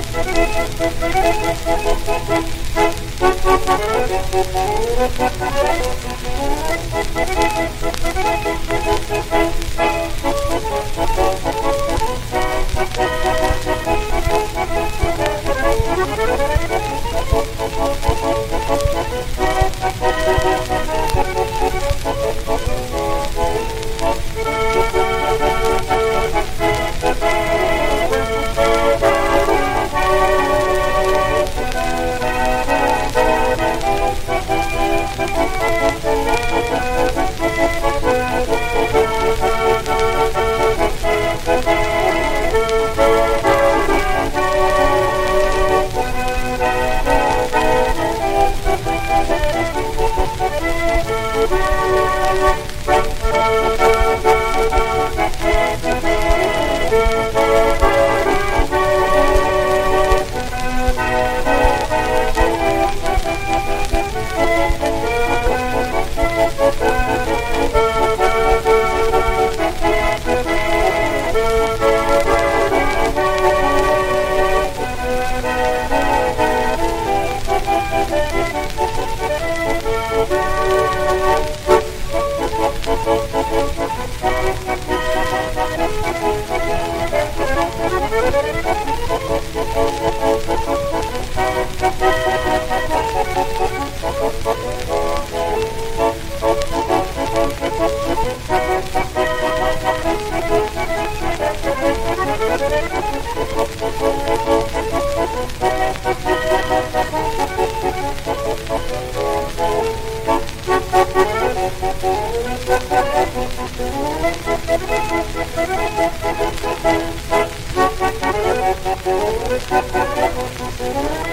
Thank you. Música Thank you.